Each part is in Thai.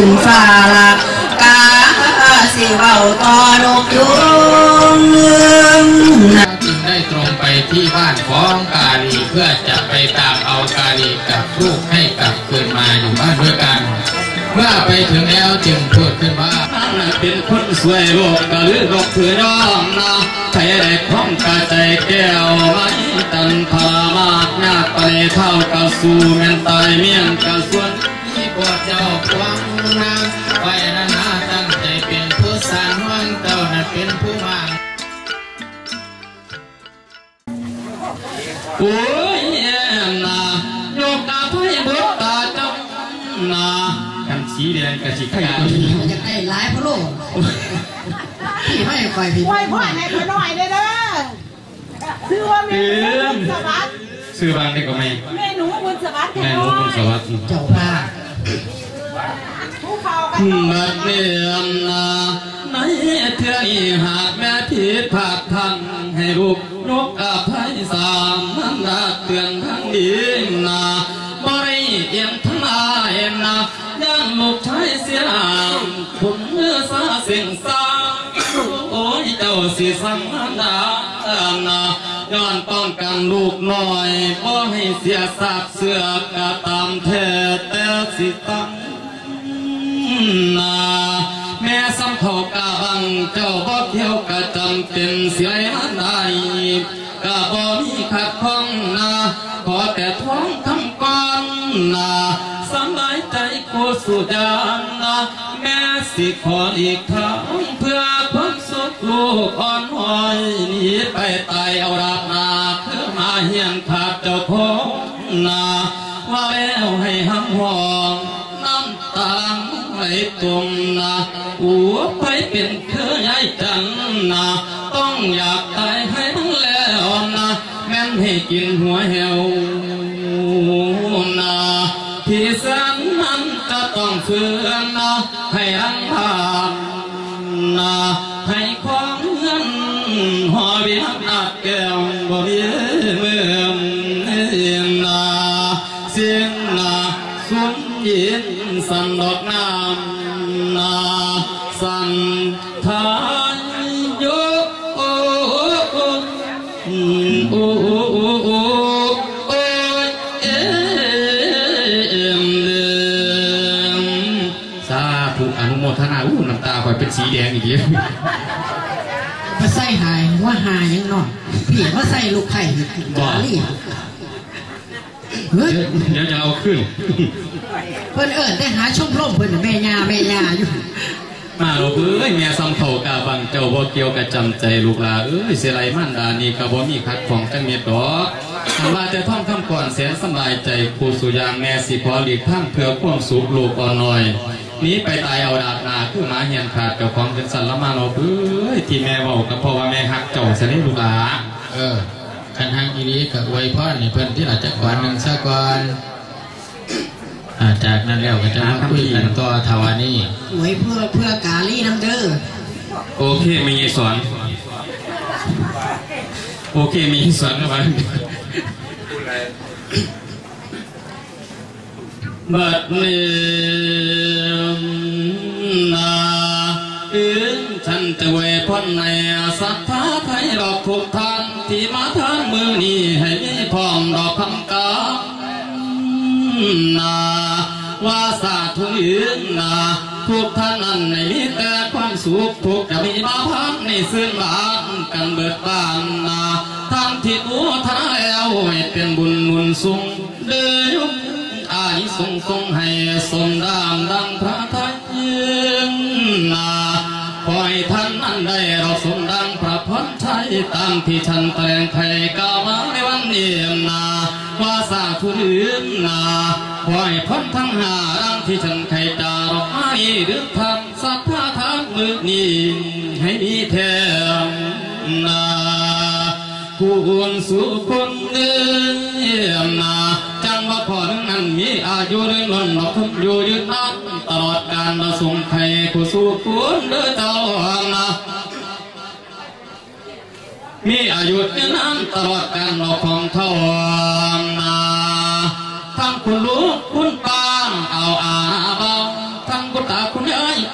ขึ้นฟ้าละกาสิเว้าต่อนกยุงนจึงได้ตรงไปที่บ้านของกาลีเพื่อจะไปตามเอากาลีกับลูกให้กลับคืนมาอยู่บ้านด้วยกัน เมื่อไปถึงแล้วจึงพูดขึ้นว่าเป็นคนสวยโลกก็ลือโลกถือยอมนะใครได้พร้อมกระใจแก้วไม่ตันพามากยากไปเท่ากระสู่แม่นตายเมียนกระส่วนที่พวกเจ้าควัง นางไว้นานาตั้งใจเป็นผู้สร้างห่วงเจ้านั้นเป็นผู้วางโอ้ยแย่นาโยกตาไพ่บดตาจ้องนากันสีแดงกับสีไข่ตันี้อยากได้หลายพะโลกพี่ไม่คอยพี่ไหวพ่อให้ขหน่อยเด้อเด้อชื่อว่าแม่หนูสวัสดิ์ซื้อบางได้ก็ไม่แม่หนูบุญสวัสดิ์แม่นูคุณสวัสดิ์เจ้าภาพผู้เขากันบัดเนียมนาในเทือนี้หากแม่ผิดพลาดทางให้ลูกนกอภัยสามนันดาเตือนทางดีนาบริเอียงทั้งลายนายังลูกชายเสียคุณเมื่อสาเสียงสาโอ้ยเจ้าสิสังดานาย้อนป้องกันลูกน้อยบ่ให้เสียสาบเสือกะตามแท้แต่สิตั้ง นาแม่สำเขากาบังเจ้าบ่เที่ยวกะจำเป็นเสียนใดกะบ่มีขัดข้องนาขอแต่ท้องคำก่อนนาสบายใจกูสุดานนาแม่สิขออีกทางเพื่อความสุขลูกอ่อนหอยหนีไปตายเอาราบนาคือมาเฮียนขาดเจ้าของนาว่าแล้วให้หำหอง ตุ่มนาหัวไปเป็นเครือใหญ่จันนาต้องอยากตายให้ทั้งแล้วนะแม่นให้กินหัวเหว ไข่กาลี่เฮ้ยเดี๋ยวจะเอาขึ้น เพิ่นเอิญได้หาชมร่มเพิ่นน่ะแม่ยาแม่ยาอยู่ มาลูกเอ้ยแม่ซ้ำเข่ากาบังเจ้าบ่เกี่ยวกับจำใจลูกหลาเอ้ยเสียไรมันดานี่ก็บ่มีคัดของจังเม็ดดอกทำลาจะท่องคำก่อนแสนสำบายใจครูสุยางแม่สิขอหลีกทางเพื่อความสุขลูกอ่อนน้อยหนี้ไปตายเอาดาบนาคือหมาเหียนขาดกับของเป็นสันละมาเราเอ้ยที่แม่เว้าก็เพราะว่าแม่ฮักเจ้าซะนี่ลูกหลาเออ คันทางอีนี้กับไวยพรนี่เพิ่นที่อาจจะก่อนหนึ่งซะก่อนอ่าจากนั้นแล้วก็จะมาคุยกันต่อทวานี่ไว้เพื่อเพื่อกาลี่น้ำเด้อโอเคมีสอนโอเคมีสอนนะวันบัดนี้นาอึนฉันจะเวพนในศรัทธาไทยดอกทุกท่านที่มาทา นี้ให้มีพร้อมดอกคำกานาว่าสาธุยืนนาทุกท่านนั้นในมีแต่ความสุขทุกจะมีมาพักในซึ่งบ้านกันเบิดบานนาท่านที่ตัวท่าแล้วให้เป็นบุญหนุนสูงเดือยุอานิสงส์ทรงให้สมดามดังพระทัยยืนนาขอให้ท่านนั้นได้เราสม พระพรชัยตามที่ฉันแปลงไทยกาวมาในวันนี้นาว่าสาธุลืมนาขอให้พ้นทั้งหาร่างที่ฉันไขจารอกมานี้หรือทำสัพพะทานมือนี้ให้มีแทมนาคุณสุคนเดิมนาจังว่าพอนั้นมีอายุเรื่อยล้นหลอกทุกอยู่ยืนนานตลอดการเราส่งไทยผู้สู่คุณเดินเจ้านา มีอายุยืนนานตลอดการเราของเท่านาทั้งคุณลูกคุณป้าเอาอาภ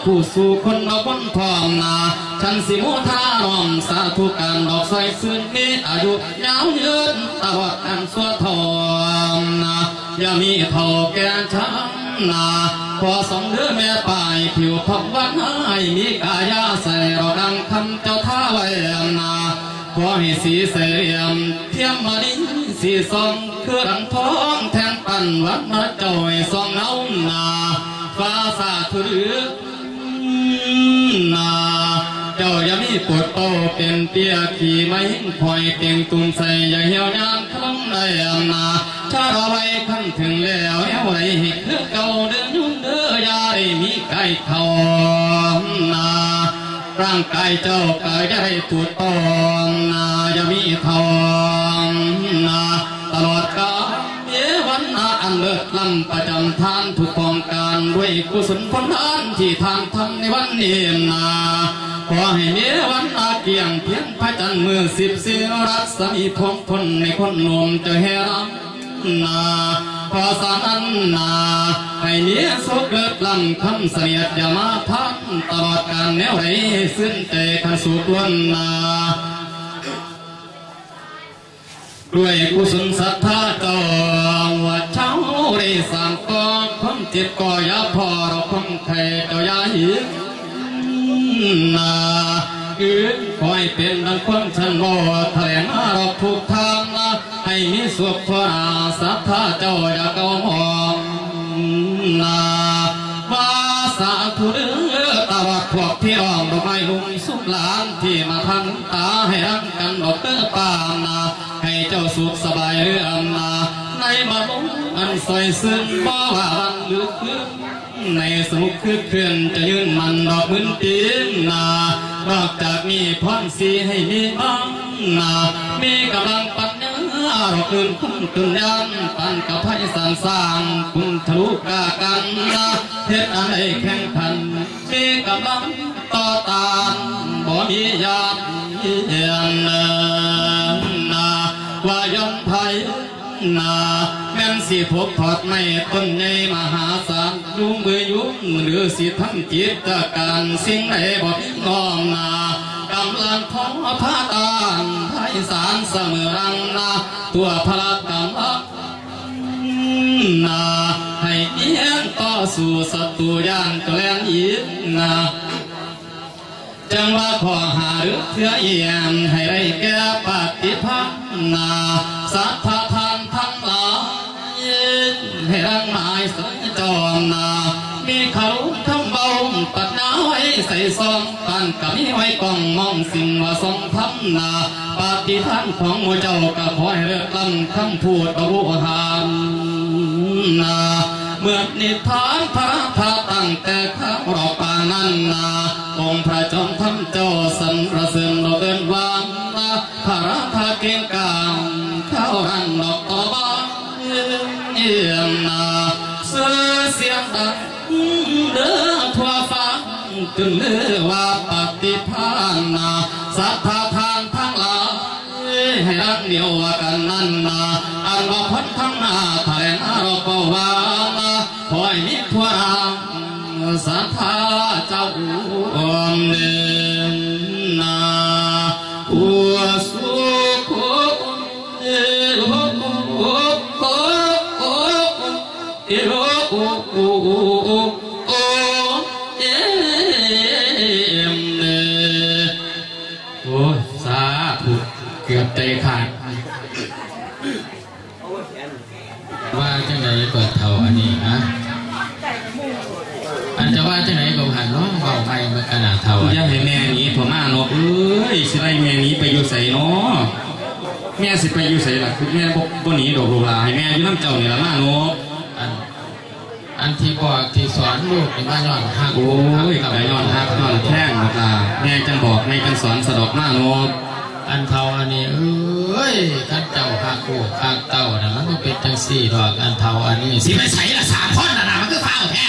ผู้สู่คนเอาบนพร้อมนาฉันสิโมทาน้อมสาธุการดอกซอยซื่นนี้อายุยาวยืนตลอดอันสวดทอมนาอย่ามีเท่าแก่ช้ำนาพอสองเดือแม่ปลายผิวพับวันให้มีกายาใส่เราดังคำเจ้าท่าไว้นา ขอให้สีเสียมเทียมมาดินสีสองคือรังท้องแทงปันวัดมาจ้าให้สองเงาหนาฟ้าสาธุหรือนาเจ้าอย่ามีปวดโตเป็นเตี้ยขี่ไม่คอยเตียงตุ่มใส่อย่าเหี่ยวยามคลังได้อำนาชาเราไว้ขั้นถึงแล้วเอวไรให้คือเก่าเดินยุ่งเด้อยาได้มีไก่ทองนา ร่างกายเจ้ากายได้ถูกต้องนายมีทองนาตลอดกาลเยวันนาอันเลิศล้ำประจำทานทุกกองการด้วยกุศลผลทานที่ทานทำในวันนี้นาขอให้เมียวันนาเกี่ยงเพียงพระจันทร์มือสิบสีรัศมีทองทนในคนนมเจะเฮรัม นาพอสานนาให้เนี้ยสุขเกิดลำคำเสียดอย่ามาพันตลอดการแนวไรสิ้นแต่ขันสุขล้วนนาด้วยกุศลศรัทธาจอว่าเช้าได้สั่งกองคนเจ็บก็อย่าพอเราคนไข้เจ้าอย่าหิวนาอืดคอยเป็นดังคนฉันบ่แถลงเราทุกทา งนะให้มีสุขทั่วหน้าศรัทธาเจ้าอย่าเกาหมองนาวาสาธุเด้อตลอดพวกพี่น้องดอกไม้ลุงสุขหลานที่มาทันตาให้รักกันดอกเตอปามนาให้เจ้าสุขสบายเรื่องนาในมาลงอันสวยซึ้งบ่ว่าวันหรือคืนในสมุขคือเคลื่อนจะยืนมันดอกมืนตีนนานอกจากมีพรสีให้มีบ้างนามีกำลังปัญญา เราคืนคุ้มตุนยันปันกับไพสารสร้างคุณทะลุกากันนาเฮ็ดอะไรแข่งขันมีกำลังต่อตานบ่มียามเยียนนาว่ายอมไพนาแม่นสิพบถอดไม่ต้นใหญ่มหาศาลยุ่งมือยุ่งหรือสิทำจิตการสิ่งใดบอกน้อมนา กำลังของพระตานไพศาลเสมอรังนาตัวพระกำลังนาให้เอียงต่อสู้ศัตรูย่านแกลงอีกนาจังว่าขอหาหรือเพื่อเอียงให้ได้แก่ปฏิภาณนาสัทธาทานทั้งหลายให้รังหมายสัญจรนา มีเขาคำเบา ปัดหน้าไว้ใส่ซองปันกับมีไว้กองมองสิ่งว่าทรงทำนาปฏิทานของหมู่เจ้าก็ขอให้เลิกลำคำพูดประวุหามนาเมื่อนิทานพระธาตั้งแต่ข้าวรอปานันนาองค์พระจอมทำเจ้าสันประเสริญดอกเกินวางนาพระราธาเก่งกามเข้ารันดอกตอบานเอี่ยมนาเสือเสียงดัง จงเลือว่าปฏิภาณนาสัทธาทางทั้งหลายให้รักเดียวว่ากันนั่นนาอันว่าพ้นทั้งหน้าแถลงเราก็ว่านาคอยมีควรางสัทธาเจ้า ที่สอนลูกนี่มาย้อนหักโอ้ยหัไก่นอนฮักนอนแท่งลูกหลานแม่จังบอกแม่จังสอนสะดอกมาเนาะอันเท่าอันนี้เอ้ยท่านเจ้าหักลูกหักเต้านะมันก็เป็นจังสี่ดอกอันเท่าอันนี้สิไปใส่ละสามคนนะนะมันก็เฝ้าแท้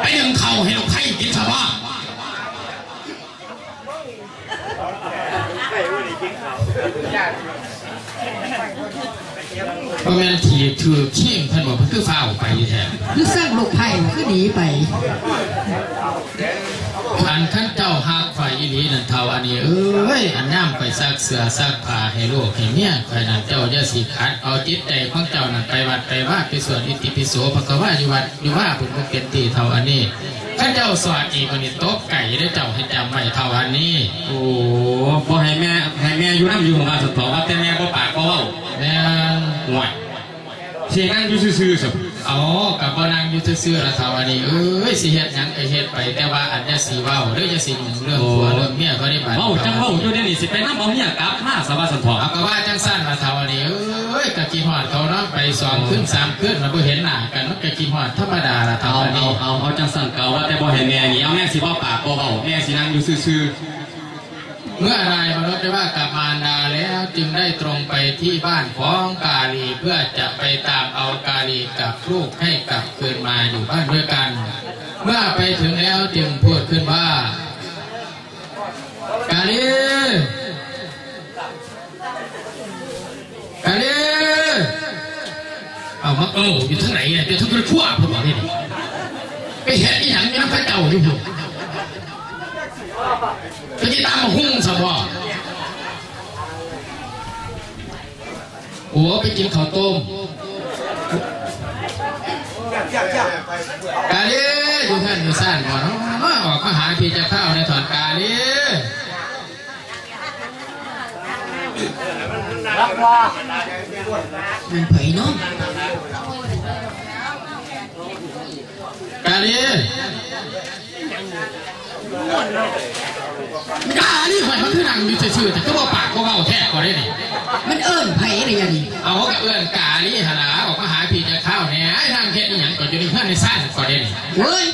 ไปดึงเข่าให้ลูกไข่กินเฉพาะไข่วันนี้กินข้าว เพราะแม่นถีบถือเชี่ยงท่านบอกมันคือฟ้าวไปแท้หรือสร้างลูกไผ่ก็หนีไปอันขั้นเจ้าหักไฟอีหลีนั่นเท่าอันนี้เอ้ยอันย่ำไปซักเสือซักผ้าให้ลูกให้เมียใครนั่นเจ้าจะสิขัดเอาจิตใจของเจ้านั่นไปวัดไปว่าไปส่วนอิติปิโสเพราะก็ว่าอยู่วัดอยู่ว่าเป็นบ่เป็นตีเท่าอันนี้ข้าเจ้าสอนอีกวันนี้โต๊ะไก่ได้เจ้าให้จำไว้เท่าอันนี้ โอ้บ่ให้แม่ให้แม่อยู่น้ำอยู่ของมาสตอว่าแต่แม่บ่ปากบ่เว้า แม่นห่วยเสียงนั่งอยู่ซื่อๆสิเอากับบ่นางอยู่ซื่อๆละเท่าอันนี้เอ้ยสิเฮ็ดหยังก็เฮ็ดไปแต่ว่าอันจะสิเว้าหรือจะสิหยังเรื่องผัวเรื่องเมียก็ได้บาดเว้าจังเว้าอยู่เดี๋ยวนี้สิไปน้ำเอาเนี่ยกลับมาสวัสดิ์สันทอเอาก็ว่าจังสั้นละเท่าอันนี้เอ้ยกะกี่ฮอดเขาเนาะไปสองขึ้นสามขึ้นมาบ่เห็นหน้ากันมันกะกี่ฮอดธรรมดาละเท่าเอาอันเอานี้เอาเอาจังสั่นเก่าว่าแต่บ่ให้แม่นี่เอาแม่สิบ่ปากบ่เว้าแม่สินั่งอยู่ซื่อ เมื่อรายมนุษย์ได้ว่ากับมารดาแล้วจึงได้ตรงไปที่บ้านของกาลีเพื่อจะไปตามเอากาลีกับลูกให้กลับคืนมาอยู่บ้านด้วยกัน เมื่อไปถึงแล้วจึงพูดขึ้นว่า กาลีกาลีเอามาเอออยู่ทั้งไหนเนี่ยอยู่ทั้งกระทั่วผมบอกนี่ไปเห็นอีหยังยังพระเจ้าอยู่ผม ไปที่ตามหุ้งสมบ่โอ้ไปกินข้าวต้มกาลีอยู่ท่านอยู่ซ่านก่อนออกมาหาพี่จะเข้าในถอนกาลีรักว่ามันเผยเนาะกาลี กาลีข่อยมันคือนั่งอยู่ซื่อๆแต่ก็บอกปากก็เว้าแท้ก็ได้นี่มันเอิ้นไผ่อะไรอย่างนี้เอากระเอื้อนกาลีหนลาออกมาหาพี่จะเข้าเนี่ยไอ้ทางเฮ็ดอีหยังก็อยู่ในเพื่อนในซ่านก็ได้นี่เว้ย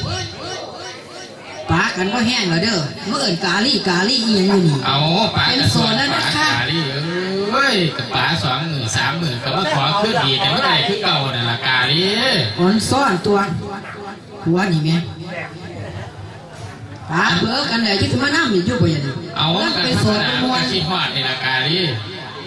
ปากกันก็แห้งแล้วเด้อเมื่อเอิ้นกาลี่กาลี่อีหยังอยู่นี่เอาปากเป็นกระโซสวนนแล้วปานะกคะกาลีเอ้ยกับป๋าสองหมื่นสามหมื่นก็ว่าขอขึ้นดีแต่ไม่ได้คือเก่านั่นล่ะกาลีอ่อนซ่อนตัวหัวนี่แม่ ปากเบื่อกันเลยที่จะมานั่งอยู่อยู่บ่อย่างนี้เอามันกันเป็นธรโซรมนดามวก็ลคิดฮอดในละกาลี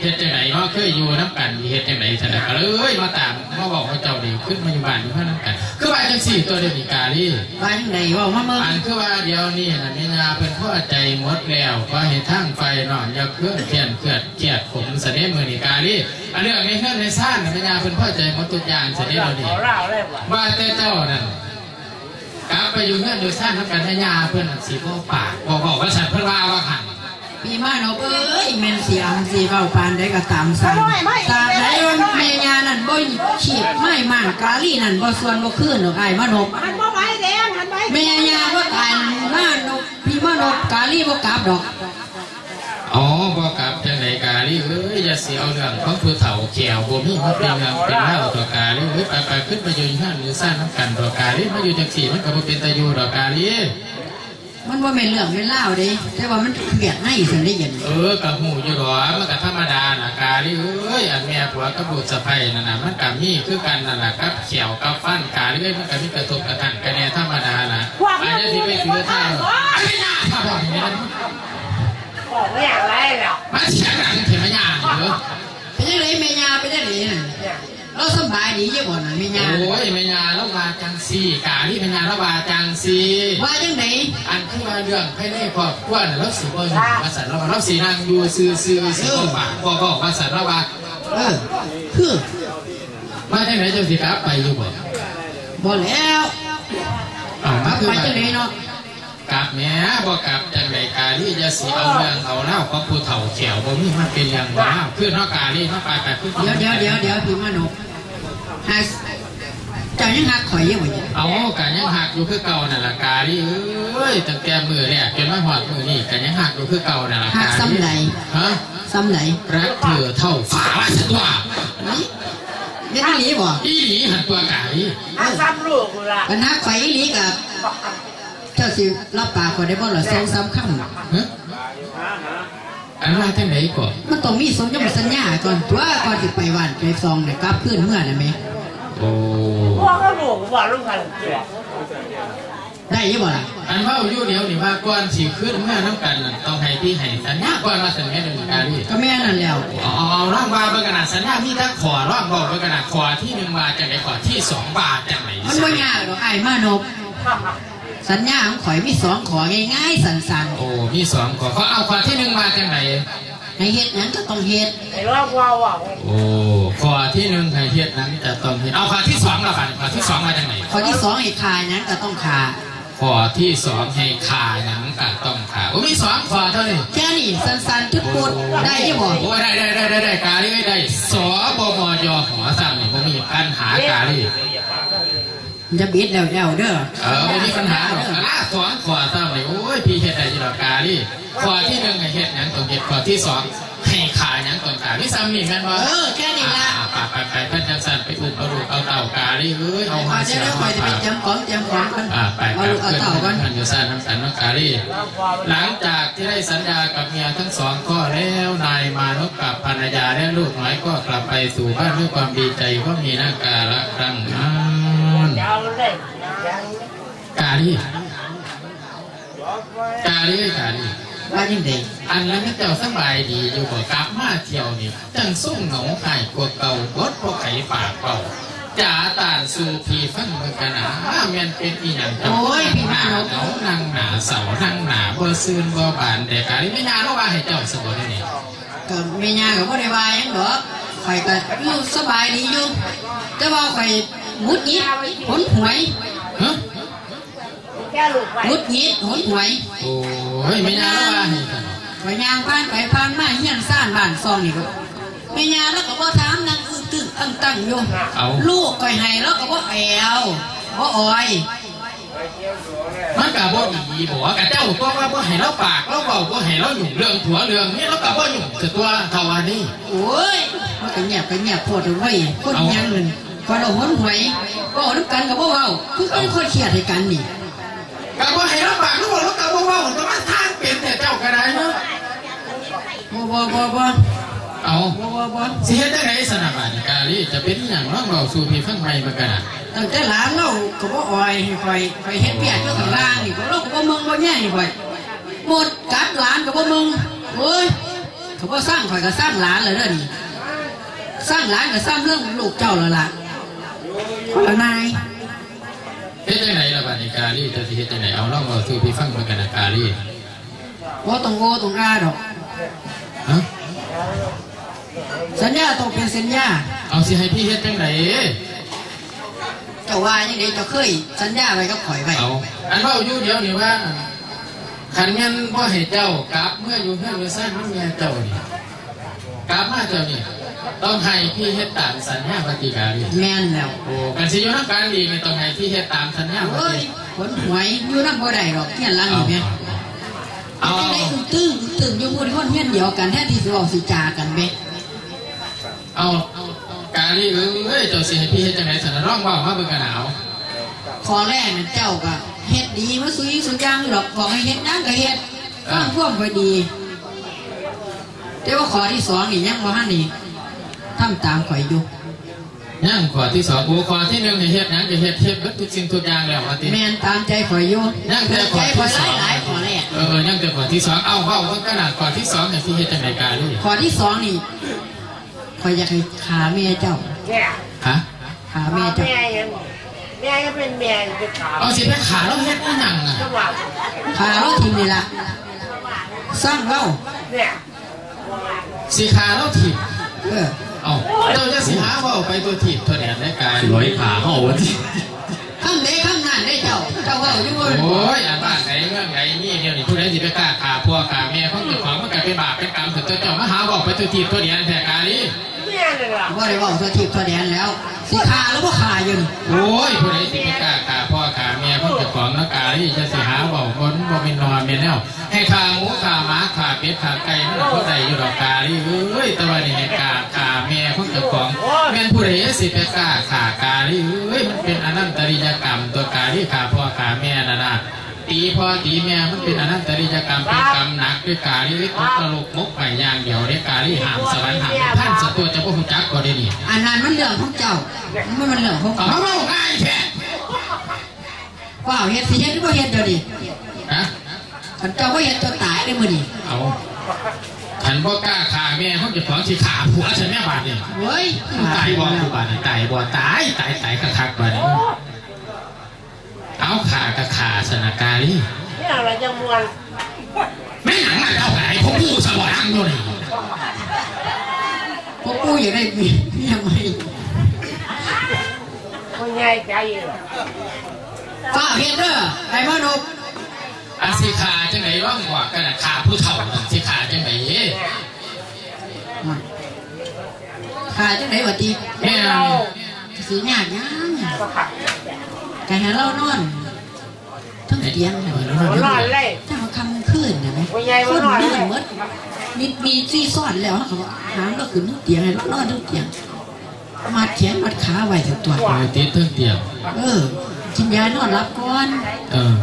เฮ็ดจังไหนเนาะเคยอยู่น้ำกันเฮ็ดจังไหนสนะก็เลยมาตามมาบอกว่าเจ้าดีขึ้นมาอยู่บ้านอยู่เพื่อนน้ำกัน คือว่าจังสี่ตัวเดียวนี่กาลีว่าจังไดว่ามาเมื่ออันคือว่าเดี๋ยวนี้นะมีนาเพิ่นพอใจหมดแล้วก็เห็นทางไฟนอนอย่าเคลื่อนเขียนเกิดเกียดผมเสด็จมือนี่กาลีอันเรื่องในเฮือนในซ่านน่ะมีนาเพิ่นพอใจหมดทุกอย่างเสด็จเดี๋ยวนี้ว่าแต่เจ้านั่นกลับไป อยู่เฮือนอยู่ซ่านน้ำกันให้ยาเพิ่นน่ะสิบ่ปากบ่บอกว่าสัตว์เพิ่นว่าว่าหั่นพี่มาเนาะเอ้ยแม่นสิอังสิเว้าปานใดก็ตามสั่งตามใดว่าแม่ยานั่นบ่ขีดไม้มานกาลี่นั่นบ่ส่วนบ่คืนดอกอ้ายมานบหันบ่ไปแดงหันไปแม่ยาบ่ตายมานบพี่มานบกาลี่บ่กลับดอกอ๋อบอกกับจังไหนกาลีเอ้ยอย่า เสียเอาเรื่องของผู้เฒ่าแก่บ่มีมาเป็นเรื่องเป็นเล่าตัวกาลีเอ้ยไปไปขึ้นไปอยู่ห้านหรือสร้างน้ำกันตัวกาลีมาอยู่จังสี่มันก็บ่เป็นตาอยู่ดอกกาลีมันว่าเป็นเรื่องเป็นเล่าวเด้แต่ว่ามันเครียดในสันได้ยันเออกับหูอยู่หรอมันก็ธรรมดาน่ะกาลีเอ้ยอันแม่ผัวกับบุตรสะใภ้นั่นน่ะมันก็มีคือกันนั่นล่ะกับเขียวกับฟันกาลีเอ้ยมันก็มีกระทบกระทั่งกันแน่ธรรมดาน่ะอันนี้สิไปถือท่าอันนี้ยาถ้าบอกอย่างนี้นะบอกไม่อยากไรหรอกมันเสียงดัง แม่ยาเป็นยังไงน่ะเราสบายดีอยู่บ่น่ะแม่ยาโอ้ยแม่ยาละวาจังซีกาลีแม่ยาละวาจังซีว่าจังไดอันคือว่าเรื่องภายในครอบครัวน่ะเราสิบ่อยู่ว่าสันเราว่าเราสินั่งอยู่ซื่อๆสิบ่ปากบ่บอกว่าสันเราว่าเออคือมาจังไหนเจ้าสิกลับไปอยู่บ่บ่แล้วเอากมาลับคือไปว่าจังไดเนาะ กลับแหม่บ่กลับจังไดกาลีจะสิเอาเรื่องเอาเล่าของผู้เฒ่าแขวบ่มีมาเป็นอย่างบ่เล่าคือเนาะกาลีเนาะไปไปคือเดี๋ยวเดี๋ยวเดี๋ยวเดี๋ยวพี่มานบหาเจ้ายังหักข่อยอยู่บ่เนี่ยเอากันยังหักอยู่คือเก่านั่นล่ะกาลีเอ้ยตั้งแต่มือแรกจนมาฮอดมือนี้กันยังหักอยู่คือเก่านั่นล่ะหักกาลีซ้ำใดฮะซ้ำใดรักเธอเท่าฝาว่าสัตว์ว่านี่เฮ็ดอีหลีบ่อีหลีหันตัวกาลีหันซ้ำลูกกูละปัญหาข่อยอีหลีกับเจ้าสิรับปากข่อยได้บ่ล่ะสองสามคำฮะอันว่าจังไหนก่อนมันต้องมีสมยมสัญญาก่อนตัวก่อนสิไปบ้านไปซองได้กลับคืนเมื่อน่ะแม่โอ้พวกก็ลูกกูบอกลูกกันเกลียดได้ยี่บ่ล่ะอันเว่าอยู่เดียวนี่ว่าก่อนสิขึ้นเมื่อน้ำกันน่ะต้องให้พี่ให้สัญญาก่อนมาสัญญาเดินการีก็แม่นั่นแล้วเอาเอาเอาร่างว่าเบิ่งขนาดสัญญามีทั้งขอร่างบอกเบิ่งขนาดขอที่หนึ่งบาทจังไหนขอที่สองบาทจังไหนมันบ่ยากหรอกไอ้มานพ สัญญาของข่อยมีสองของ่ายๆสั้นโอ้มีสองขอเขาเอาขอที่หนึ่งบาทจังไหนๆให้เฮ็ดหยังก็ต้องเฮ็ดไอ้รอบวาวอะโอ้ขอที่หนึ่งให้เฮ็ดนั้นจะต้องเฮ็ดเอาขอที่สองละกันขอที่สองมาจังไหนข้อที่สองให้คายหยังก็ต้องคาขอที่สองให้ขาหนังกัต้องขาโอ้มีสองขอเท่านี้แค่นี้สั้นๆทุกปุดได้ยี่บ่โอ้ได้ได้ได้ได้ได้กาลีได้สบมยหอสามนี่ผมมีปัญหากาลี จะบิดแล้วแล้วเด้อเออไม่มีปัญหาหรอกอะสองขอสามนี่โอ้ยพี่เฮ็ดได้ยี่หรอกกาลีขอที่หนึ่งให้เฮ็ดหยังต้องเฮ็ดขอที่สองให้ขาหยังต้องขาพี่ซ้ำนี่แม่นบ่เออแค่นี้ละอะไปไปไปเพิ่นจังสั่นไปอุ้มเอาลูกเอาเต่ากาลีเอ้ยเอาเอามาเดี๋เสียวยเดี๋ยวข่อยจะไปจำของจำของกันอ่าไปเอาไปลูกเอาเพื่อนเต่ากันเพื่อนอยู่ซ่านน้ำสันน้ำกาลีหลังจากที่ได้สัญญากับเมียทั้งสองก็แล้วนายมานพกับภรรยาและลูกน้อยก็กลับไปสู่บ้านด้วยความดีใจเพราะมีหน้ากาละครั้งนั้นยาวเลยยัง กาลีกาลีกาลีว่ายังไงอันนั้นเจ้าสบายดีอยู่บ่กลับมาเที่ยวนี่จังสุ่มเหงาหายกว่าเก่ารถพวกไข่ปากเก่าจ่าตานสู่พีฟังเมืองกันนะแม่นเป็นอีหยังเจ้าหน้าเหงานั่งหนาเสานั่งหนาบ่ซื่นบ่บานแต่กาลีไม่นานว่าให้เจ้าสบายนี่ก็แม่ย่าก็บ่ได้ว่าหยังดอกข่อยก็อยู่สบายดีอยู่แต่ว่าข่อย หงุดหงิดหนหวยฮะแค่ลูกไปหงุดหงิดหนหวย โอ้ยไม่นานว่าให้กันข่อยย่างผ่านไปผ่านมาเฮียนซ่านบ้านซองนี่ก็แม่ย่าแล้วก็บ่ถามนางอึ้งตึงอังตั้งอยู่เอาลูกข่อยให้แล้วก็บ่แอวบ่อ่อยมันก็บ่ดีบ่กะเจ้าก็ว่าบ่ให้เราปากเราเว้าบ่ให้เราหยุ่งเรื่องผัวเรื่องนี้เราก็บ่หยุ่งแต่ตัวเท่าอันนี้โอ้ยมันก็เงียบก็เงียบโพดเอาไว้คนหยังนึง พอเราหนหวยบ่นํกันก็บ่เว้าคือเป็นคนเครียดให้กันนี่ก็บ่ให้เราปากเราบอกเราก็บ่เว้าแต่ว่าทางเป็นแต่เจ้าก็ได้เนาะบ่บ่บ่บ่เอาบ่บ่บ่สิเฮ็ดจังไดสนับอันกาลีจะเป็นหยังลองเว้าสู่พี่ฟังใหม่มันกันน่ะตั้งแต่หลานเราก็บ่อ่อยให้ข่อยข่อยเฮ็ดเปียกอยู่ข้างล่างนี่ก็เราก็บ่มึงบ่แย่นี่ข่อยหมดกัดหลานก็บ่มึงโอ้ยเขาบ่สร้างข่อยก็สร้างหลานแล้วเด้อนี่สร้างหลานก็สร้างเรื่องลูกเจ้าแล้วล่ะ คนละนายเฮ็ดจังไดล่ะบัดนี้กาลีจะสิเฮ็ดจังไดเอาลองเว้าสู่พี่ฟังมันกันน่ะกาลีบ่ต้องโง่ต้องอาดอกฮะสัญญาต้องเป็นสัญญา เอาสิให้พี่เฮ็ดจังไดเจ้าว่าจังไดเจ้าเคยสัญญาไว้กับข่อยไว้เอาอันเว้าอยู่เดียวนี่ว่าคันแม่นบ่ให้เจ้ากลับเมื่ออยู่เฮือนอยู่ซ่านมันแม่เจ้านี่กลับมาเจ้านี่ ต้องให้พี่เฮ็ดตามสัญญาปฏิกาลีแม่นแล้วโอ้กันสิอยู่น้ำการดีไม่ต้องให้พี่เฮ็ดตามสัญญาปโอ้ยฏิขนหวยอยู่นำบ่ได้ดอกเฮียนหลังนี่แม่เอาจังไดอึ้งตึ้งอึ้งตึ้งอยู่หมู่คนเฮียนเดียวกันแท้ที่สิเว้าสิจากันแม่เอากาลีเอ้ยเจ้าสิให้พี่เฮ็ดจังไดสันร้องเว้ามาเบิ่งกันหนาวขอแรกนั่นเจ้าก็เฮ็ดดีมาสุยสุยางหรอกบอกให้เฮ็ดนั่นก็เฮ็ดฟังพ่วงไปดีแต่ว่าขอที่สองนี่ยังบ่ทันนี่ ทำตามข่อยอยู่ย่างขอที่สองโอ้ขอที่หนึ่งให้เฮ็ดหยังก็เฮ็ดเฮ็ดเบิดทุกสิ่งทุกอย่างแล้วว่าติแม่นตามใจข่อยอยู่ยังแต่ขอใจข่อยที่สองหลายๆขอแรกเออยังแต่ขอที่สองเอาเว้าเบิ่งกันหนาขอที่สองให้พี่เฮ็ดจังไดกาลีขอที่สองนี่ข่อยอยากให้ขาแม่เจ้าเนี่ยฮะขาแม่เจ้าแม่ยังแม่ก็เป็นแม่จะขาวเอาสิไปขาแล้วเฮ็ดอีหยังอะจังหวะขาเราทิ้งนี่ล่ะสร้างเราเนี่ยสิขาแล้วถีบเออ เอาเจ้าจะสิหาเว้าไปตัวถีบตัวแดนได้กาลีร้อยขาเขาวันที่คำใดคำนั้นได้เจ้าเจ้าเว่าอยู่บ่โอ้ยอันบ้านไหนเมืองไหนนี่เดี๋ยวนี้ผู้ใดสิไปกล้าขาพัวขาแม่ของเจ้าของมันก็เป็นบาปเป็นกรรมถึงเจ้ามาหาบอกไปตัวทีบตัวเดียนแท้กาลีแม่เลยล่ะบ่ได้เว้าตัวทิพย์ตัวแดนแล้วสิขาหรือบ่ขาอยู่นี่โอ้ยผู้ใดสิไปกล้าขาพ่อขาแม่ของเจ้าของนักกาลีจะสิหาบอกคนบ่เป็นนอนเป็นแนว ให้ขาหมูขาหมาขาเป็ดขาไก่มันก็บ่ได้อยู่ดอกกาลีเอ้ยแต่ว่านี่ให้กาขาแม่ของเจ้าของแม่นผู้ใดสิไปกล้าขากาลีเอ้ยมันเป็นอนันตริยกรรม ตัวกาลีขาพ่อขาแม่น่ะนะตีพ่อตีแม่มันเป็นอนันตริยกรรมเป็นกรรมหนักด้วยกาลิตกตลกมกไปอย่างเดียวด้วยกาลิหามสวรรค์หามท่านสตัวจะพ่อหุ่จักก็ได้นี่อันนั้นมันเรื่องของเจ้ามันมันเรื่องของเอาเขามาเมาง่ายแท้ว้าวเฮ็ดสิเฮ็ดหรือบ่เฮ็ดเดี๋ยวนี้ฮะ คันเจ้าบ่เฮ็ดเจ้าตายได้มื้อนี้เอาขันบ่กล้าฆ่าแม่เขาจะฟ้องสิขาผัวใช่ไหมบาดนี่เฮ้ยตายบ่คือบาดนี่ตายบ่ตายตายตายคักๆบาดนี่เอาขากะขาสนากาลีเนี่ยเราจะมวนแม่หนังมาเท่าไหร่ผมพูดสบอยอังอยู่นี่พวกกูอยากได้มีมียังไงคนใหญ่ใจฟ้าวเฮ็ดเด้อไอ้มนุษย์ อาสิขาจังไหนว่างกว่ากันน่ะขาผู้เฒ่านั่นสิขาจังไหนขาจังได๋วะติแม่สิยากยังไก่ให้เรานอนทั้งเตียงเลยนอนเลยถ้าเขาคำขึ้นเห็นไหมโอ้ยยายคนนอนเดิเลนยหมดมีมีซี่ซ่อนแล้วเขาหามก็ขึ้นทั้งเตียงเรานอนทั้งเตียงมัดแขนมัดขาไว้ทั้งตัวเออติดเทิงเตียงเออกินยานอนรับก่อนเออ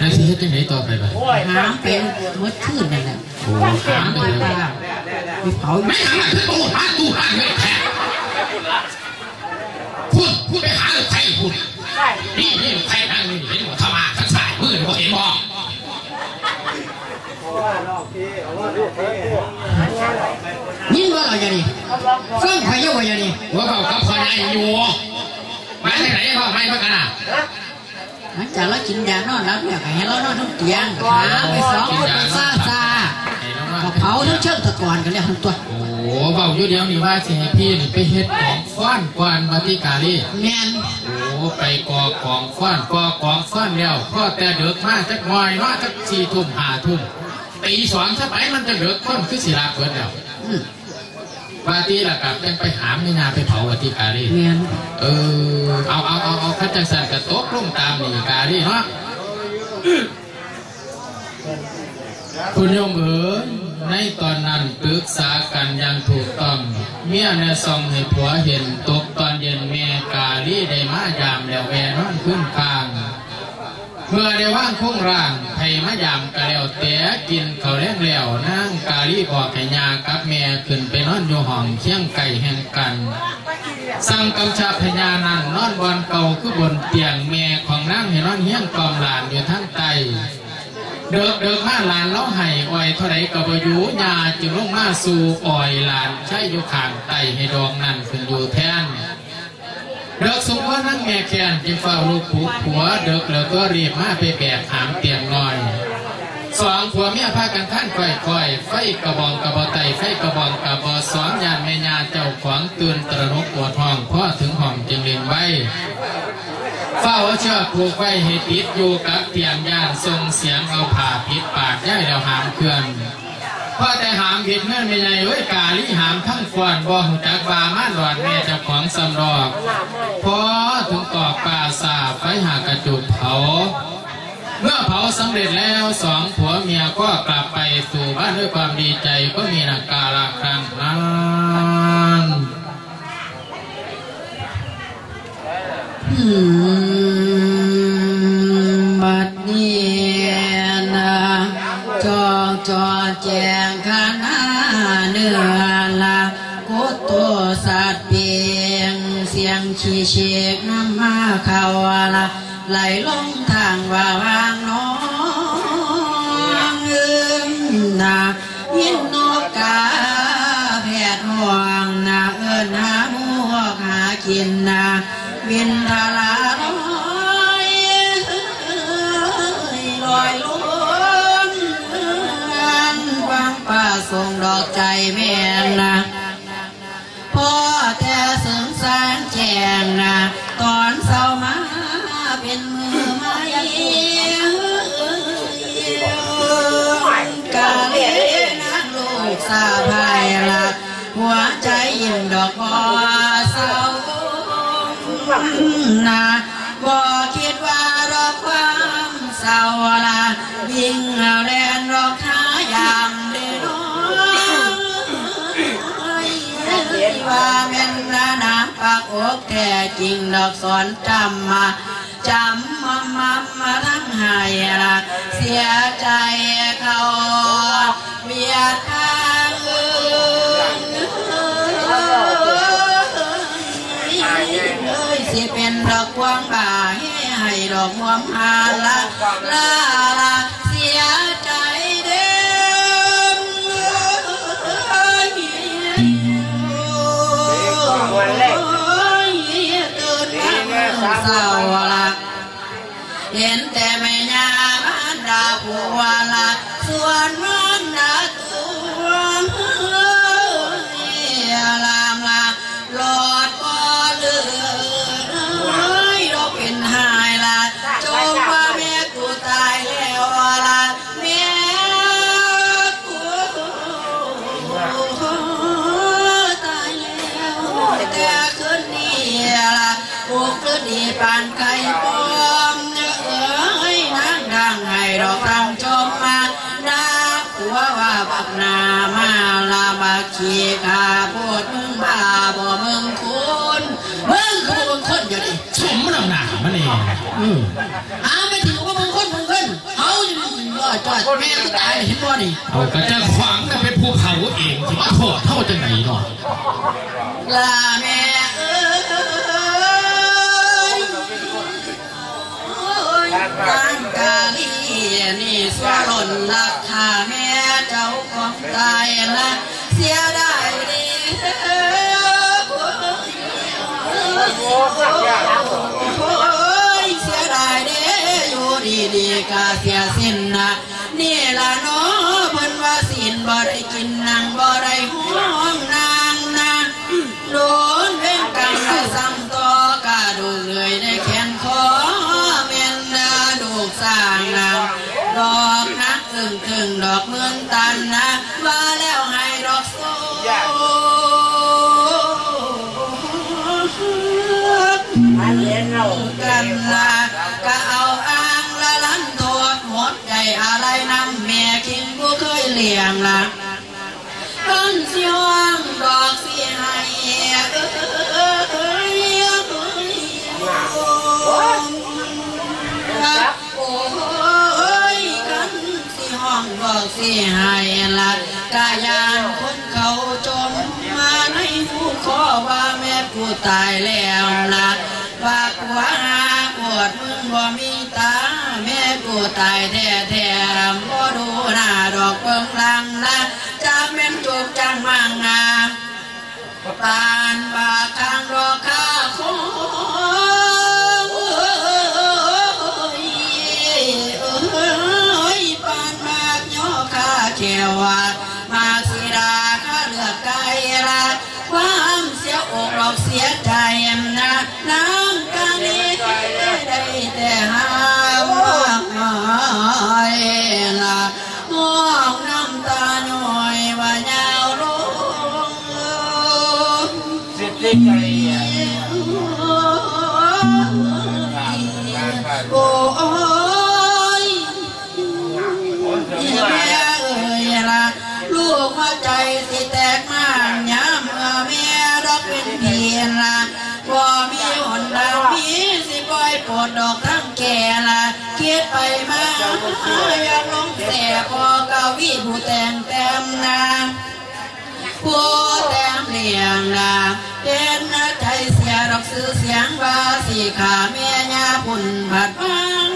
แล้วสิเฮ็ดจังไหนต่อไปบัดโอ้ยหามไปหมดขึ้นนั่นแหละโอ้หามไปเลยไปเผาแม่หนังมาคือโอ้หาตู้ห้างเลยแท้พูดพูดไปหาลูกไข่พูดใช่นี่นี่ลูกไข่นั่งนี่เห็นหัวทมาทั้งสายมือบ่เห็นบ่ยินว่าเราอย่างนี้ฟังใครเยอะกว่าอย่างนี้ว่าเขากับพ่อใหญ่อยู่มาจากไหนพ่อไม่เมื่อกันอะ หลังจากเรากินยานอนรับเนี่ยให้เรานอนทั้งเตียงหาไปสองคนไปซ่าซาให้น้องว่าก็เผาทั้งเชิงตะกอนกันแล้วทั้งตัว โอ้เบาอยู่เดียวนี่ว่าสิให้พี่นี่ไปเฮ็ดของฟ้อนกวนมาที่กาลีแม่นโอ้ไปกอของฟ้อนกอของฟ้อนแล้วพ่อแต่เดือกมาจักหน่อยเนาะจักสี่ทุ่มห้าทุ่มตีสองสมัยมันจะเดือกคนคือศิลาเกิดแล้ว อืมปาร์ตี้ละกับยังไปหามไม่นาไปเผาวัติกาลีแม่นเออเอาเอาเอาเอาข้าจังสันกระโต๊ะลงตามนี่กาลีเนาะคุณโยมเอ๋ยในตอนนั้นปรึกษากันอยังถูกต้อง เมียในซองให้ผัวเห็นตกตอนเย็นแม่กาลีได้มายามแล้วแวนอนขึ้นกลาง เมื่อได้ว่างคงร่างไผมายามกะแล้วแต่กินเขาวแล้งแล้วนั่งกาลีบอกให้ยากับแม่ขึ้นไปนอนอยู่ห้องเคียงไก่แห่งกัน สั่งกำชับพญานันนอนบอนเก่าคือบนเตียงแม่ของนางให้นอนเฮี้ยงกอมหลานอยู่ทั้งไตเดิกเดิกมาหลานเล้าให้อ่อยเท่าไรกับอยูยาจึงลงมาสู่อ่อยหลานใช้อยู่ข้างไตให้ดองนั่นขึ้นอยู่แทน เด็กสมว่านั่งแม่แคนจึงเฝ้าลูกผูกผัว เด็กแล้วก็รีบมาไปแบกหามเตียงนอยสองผัวเมียพากันท่านก้อยก้อยไฟกระบองกระบอไตไฟกระบองกระบอสองยานแม่ยาเจ้าขวางตื่นตระหนกปวดห้องพ่อถึงห้องจึงเลียงไว้เฝ้าเอาเชือกผูกไว้ให้ติดอยู่กับเตียงยานทรงเสียงเอาผ่าปิดปากย่ายแล้วหามเคลื่อน พ่อแต่หามผิดเงื่อไม่ใหญ่เว้ยกาลิหามทั้งฟอนบ่หูจักบามาหลอดแม่เจ้าของสำรอกพอถึงกอกป่าสาบไฟหากระจุดเผา เมื่อเผาสำเร็จแล้วสองผัวเมียก็กลับไปสู่บ้านด้วยความดีใจก็มีนาการะครั้งนั้น จอแจงคณะเนื้อละกุตัวสัตว์เปียงเสียงชีเชกน้ำมาเขาละไหลลงทางว่าวางน้องเอิมนายินนกกา งด ท้จริงดอกสอนจำมาจำมามามาทั้งหายละเสียใจเขาเบียดทางอื่นเอ้ยสิเป็นดอกควงบ่าให้ให้ดอกมวมหาละลาละ อยู่รอดจอดแม่ก็ตายเห็นบ่นี่เอากระจะขวางแต่เป็นภูเขาเองที่มาโทษเท่าจังไหนเนาะลาแม่เอ้ยร่างกาลีนี่สวรนรักข้าแม่เจ้าของตายนะเสียดายเดีโอ้ ดีกาเสียสิ้นนะนี่ละเนาะเพิ่นว่าสินบ่ได้กินนางบ่ได้ห้อง เคยเลี้ยงละต้นเสียงดอกเสียให้เอ้ยโอ้ยกันสิห้องบอกสิให้ละกายานคนเขาจมมาในหูขอว่าแม่กูตายแล้วละฝากหัวหาปวดมึงบ่มีตาแม่กูตายแท้แท้ๆบ่ดูหน้าด อกเบิ่งลังละจะแม่นจุกจังมังงาปานบาทางรอข้าคงเอ้ยเอ้ยปานมากย่อข้าแก้วว่ามาสิดาข้าเลือกไกลละความเสียอกหรอกเสีย ดดอกทั้งแก่ละคิดไปมาอย่าลงแต่พอกาวีผู้แต่งแต้มนาผู้แต้มเลียงนาเป็นใจเสียดอกซื้อเสียงว่าสีขาแม่ยาพุ่นผัดฟัง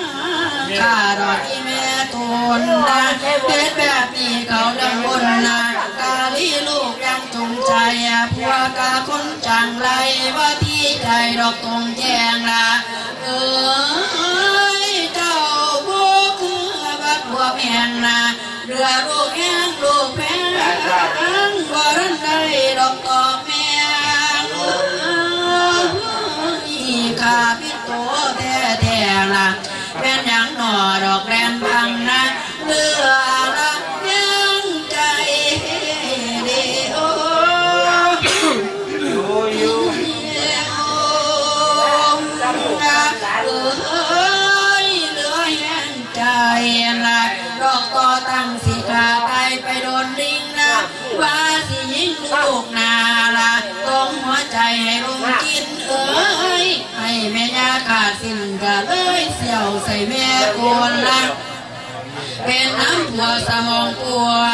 ข้าดอกที่แม่ทุนนะเป็นแบบนี้เขาเรื่องบุญนะกาลีลูกยังจงใจผัวกาคนจังไรว่าที่ ใจดอกตรงแจงนะเอ้ยเจ้าผู้คือบักบัวแมงนะเรือลูกแห้งลูกแพงบ่รันได้ดอกตอบแม่นี่ข้าพี่โตแท้แท้ละเป็นยังหนอดอก น้ำผัวสมองปัวล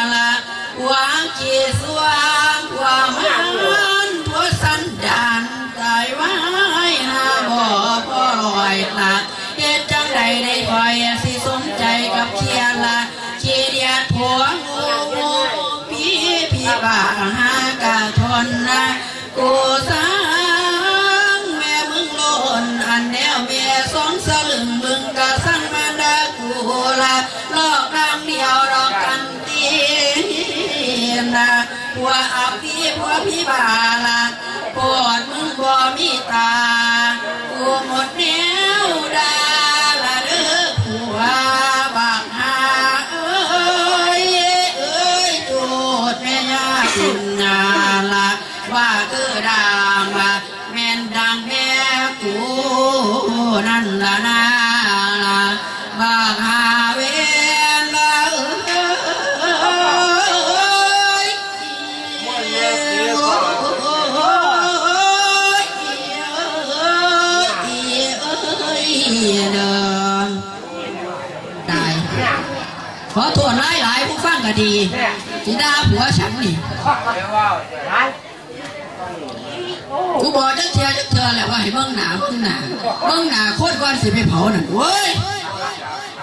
พวเอาพี่พววพี่บาละปวดมึงบ่มีตากูหมดเนี้ย กูบอกจักเทียจักเธอแหละว่าให้เบิ่งหนาเบิ่งหนาเบิ่งหนาโคตรก่อนสิไปเผานั่นเว้ย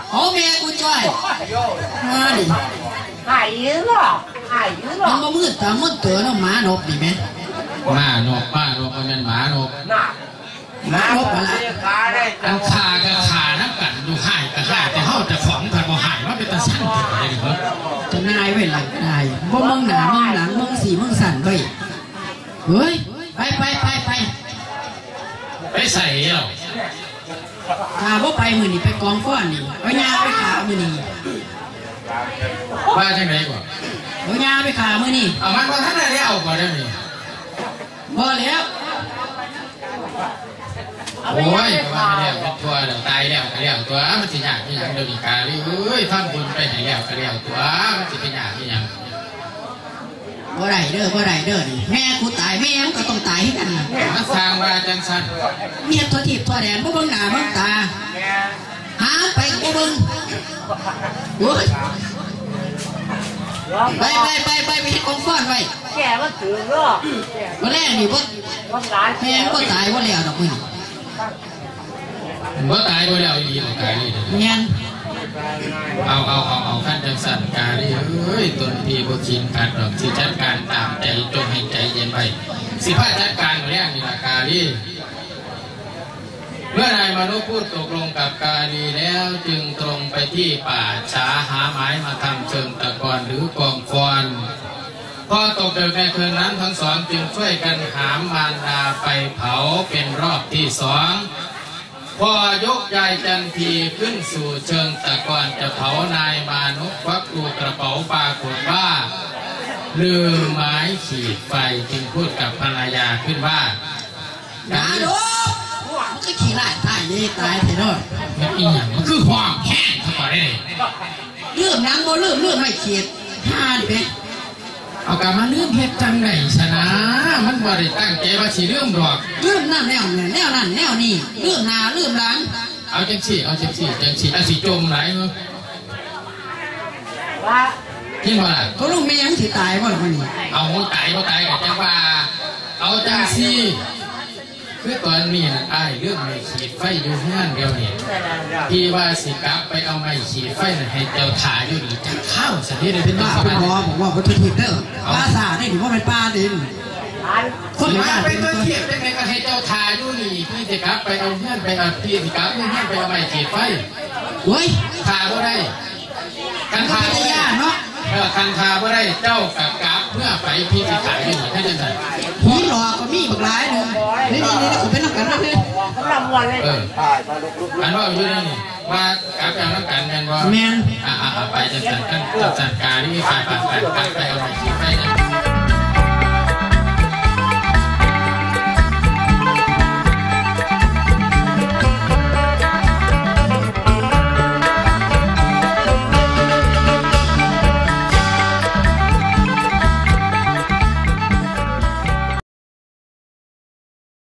เผาเมียกูจ้อยมาดิหายหรอหายหรมัอนมามืดตามืดเตือน้ำหมานบนี่ไหมหมานกป้านกมันเป็นหมานกหมานบอะไรอันคากับขานักกันดูหายกับหายแต่เฮาจะของกันบ่หายว่าเป็นตาสั่นถึงอะไรนี่เหรอจะนายไว้หลังนายบ่มึงหนามึงหลังมึงสีมึงสั่นไว้ เฮ้ย ไปไปไปไปไปใส่เหรอขาบ่ไปมือนี่ไปกองฟ้อนนี่เอายาไปขามือนี่ว่าจังไหนก่อนเอายาไปขามือนี่เอามันว่าท่านได้แล้วก่อนได้นี่พอแล้วโอ้ยก็ว่าไม่แล้วเป็นตัวแล้วตายแล้วก็แล้วตัวมันสิยากที่หยังเดี๋ยวนี้กาลีเอ้ยทำบุญไปให้แล้วก็แล้วตัวมันสิเป็นยากที่หยัง บ่ได้เด้อบ่ได้เด้อนี่แม่กูตายแม่มึงก็ต้องตายให้กันน่ะมันสร้างว่าจังซั่นเมียตัวทีบตัวแดนบ่เบิ่งหน้าเบิ่งตาหาไปก็บ่เบิ่งโอ้ยไปไปไปไปไปเฮ็ดกองฟ้อนไว้แกมันถือหรอบ่แลนี่บ่มันร้ายแม่งบ่ตายบ่แล้วดอกมึงบ่ตายบ่แล้วอีหลีบ่ตายอีหลีแม่น เอาเอาเอาเอาขั้นจังสันกาลีเอ้ยตนพี่บ่ชินกันดอกสิจัดการตามใจจงให้ใจเย็นไปสิพาจัดการเรื่องนี่ละกาลีเมื่อนายมนุษย์พูดตกลงกับกาลีแล้วจึงตรงไปที่ป่าช้าหาไม้มาทำเชิงตะกอนหรือกองฟอนพอตกดึกในคืนนั้นทั้งสองจึงช่วยกันหามมารดาไปเผาเป็นรอบที่สอง พอยกยายจันทีขึ้นสู่เชิงตะกอนจะเผานายมานพควักตูกระเป๋าปรากฏว่าลืมไม้ขีดไฟจึงพูดกับภรรยาขึ้นว่าหาดูมันก็ขี้ร้ายตายนี่ตายแท้เนาะมันอีหยังมันคือความแค้นเขาบอกได้เลยลืมหยังบ่ลืมลืมไม่เขียดหาดิแม่ เอากลับมาลืมเฮ็ดจังไดชนะ มันบ่ได้ตั้งใจว่าสิลืมดอกลืมนั่นแนวนี่แนวนั่นแนวนี่ลืมหน้าลืมหลังเอาจังสิเอาจังสิจังสิเอาสิจมไหลมือว่าที่ว่าล่ะเขาลูกแม่ยังสิตายบ่ล่ะมื้อนี้เอาตายบ่ตายกับจังว่า เอาจังสิ คือตอนนี้น่ะอ้ายเรื่องไม่ขีดไฟอยู่เฮือนเดียวนี่พี่ว่าสิกลับไปเอาไม้ขีดไฟน่ะให้เจ้าถ่ายอยู่นี่จะเข้าสันนี้เลยเป็นบ้าบ้าเป็นไปบ่บอกว่าบ่ทุทิพย์เด้อปลาสาได้ถือว่าเป็นปลาดินร้ายคนมาบ้าไปเป็นตัวตัวเทียบได้ไหมก็ให้เจ้าถ่ายอยู่นี่พี่สิกลับไปเอาเฮือนไปเอาพี่สิกลับเฮือนไปเอาไม้ขีดไฟโอ้ยถ่ายบ่ได้กันมันถ่ายก็บ่จะได้ยากเนาะเออกันถ่ายบ่ได้เจ้ากับกลับ เพื่อไปพี่สิถ่ายอยู่นี่ให้จังซั่นผีหลอกก็มีบักหลายเลยนี่นี่นี่ผมเป็นนักการนนะพี่กำลังวันเลยเอออันว่าอยู่นี่ว่ากลับเอาน้ำกันแม่นว่าแมนอ่าอ่าไปจังซั่นกันจังซั่นการนี่ไปไปไปไปไปเอา